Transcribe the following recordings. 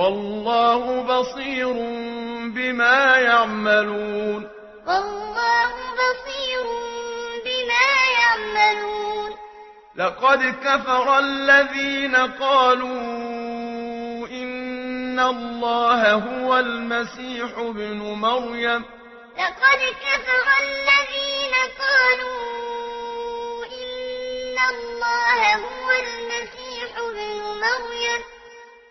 والله بصير بما يعملون. والله بصير بما يعملون. لقد كفر الذين قالوا إن الله هو المسيح ابن مريم. لقد كفر الذين قالوا إن الله هو المسيح ابن مريم.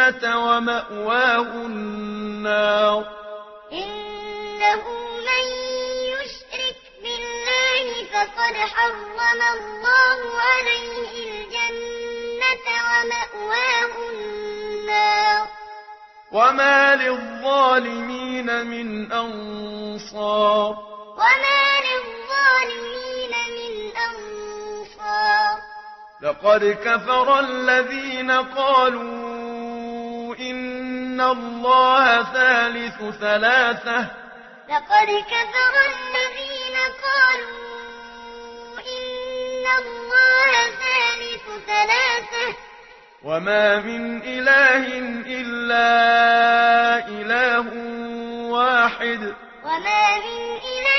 الجنة ومأواه النار. إنه من يشرك بالله فقد حرم الله عليه الجنة ومأواه النار. وما للظالمين من أنصار. وما للظالمين من أنصار. لقد كفر الذين قالوا إن الله ثالث ثلاثة لقد كفر الذين قالوا إن الله ثالث ثلاثة وما من إله إلا إله واحد وما من إله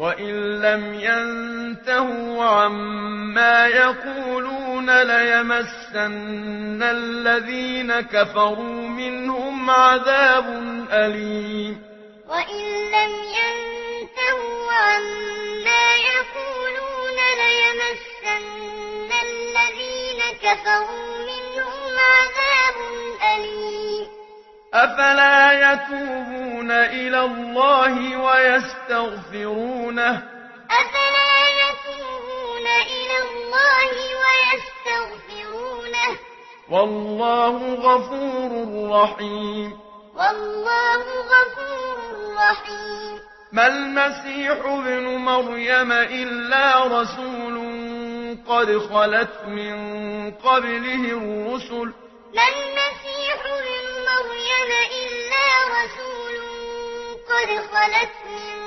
وَإِن لَّمْ يَنْتَهُوا عَمَّا يَقُولُونَ لَيَمَسَّنَّ الَّذِينَ كَفَرُوا مِنْهُمْ عَذَابٌ أَلِيمٌ وَإِن لَّمْ يَنْتَهُوا عَمَّا يَقُولُونَ لَيَمَسَّنَّ الَّذِينَ كَفَرُوا أفلا يتوبون إلى الله ويستغفرونه؟ أفلا يتوبون إلى الله ويستغفرونه؟ والله غفور رحيم. والله غفور رحيم. ما المسيح ابن مريم إلا رسول قد خلت من قبله الرسل. ما المسيح ابن مريم إلا رسول قد خلت من قبله الرسل قد خلت من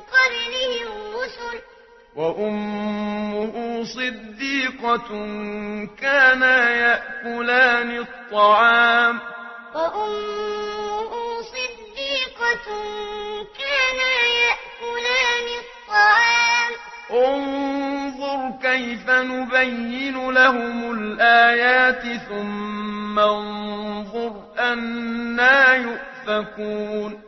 قبلهم رسل. وأمه صديقة كانا يأكلان الطعام. وأمه صديقة كانا يأكلان الطعام. انظر كيف نبين لهم الآيات ثم انظر أنا يؤفكون.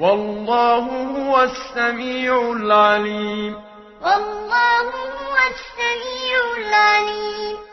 والله هو السميع العليم. والله هو السميع العليم.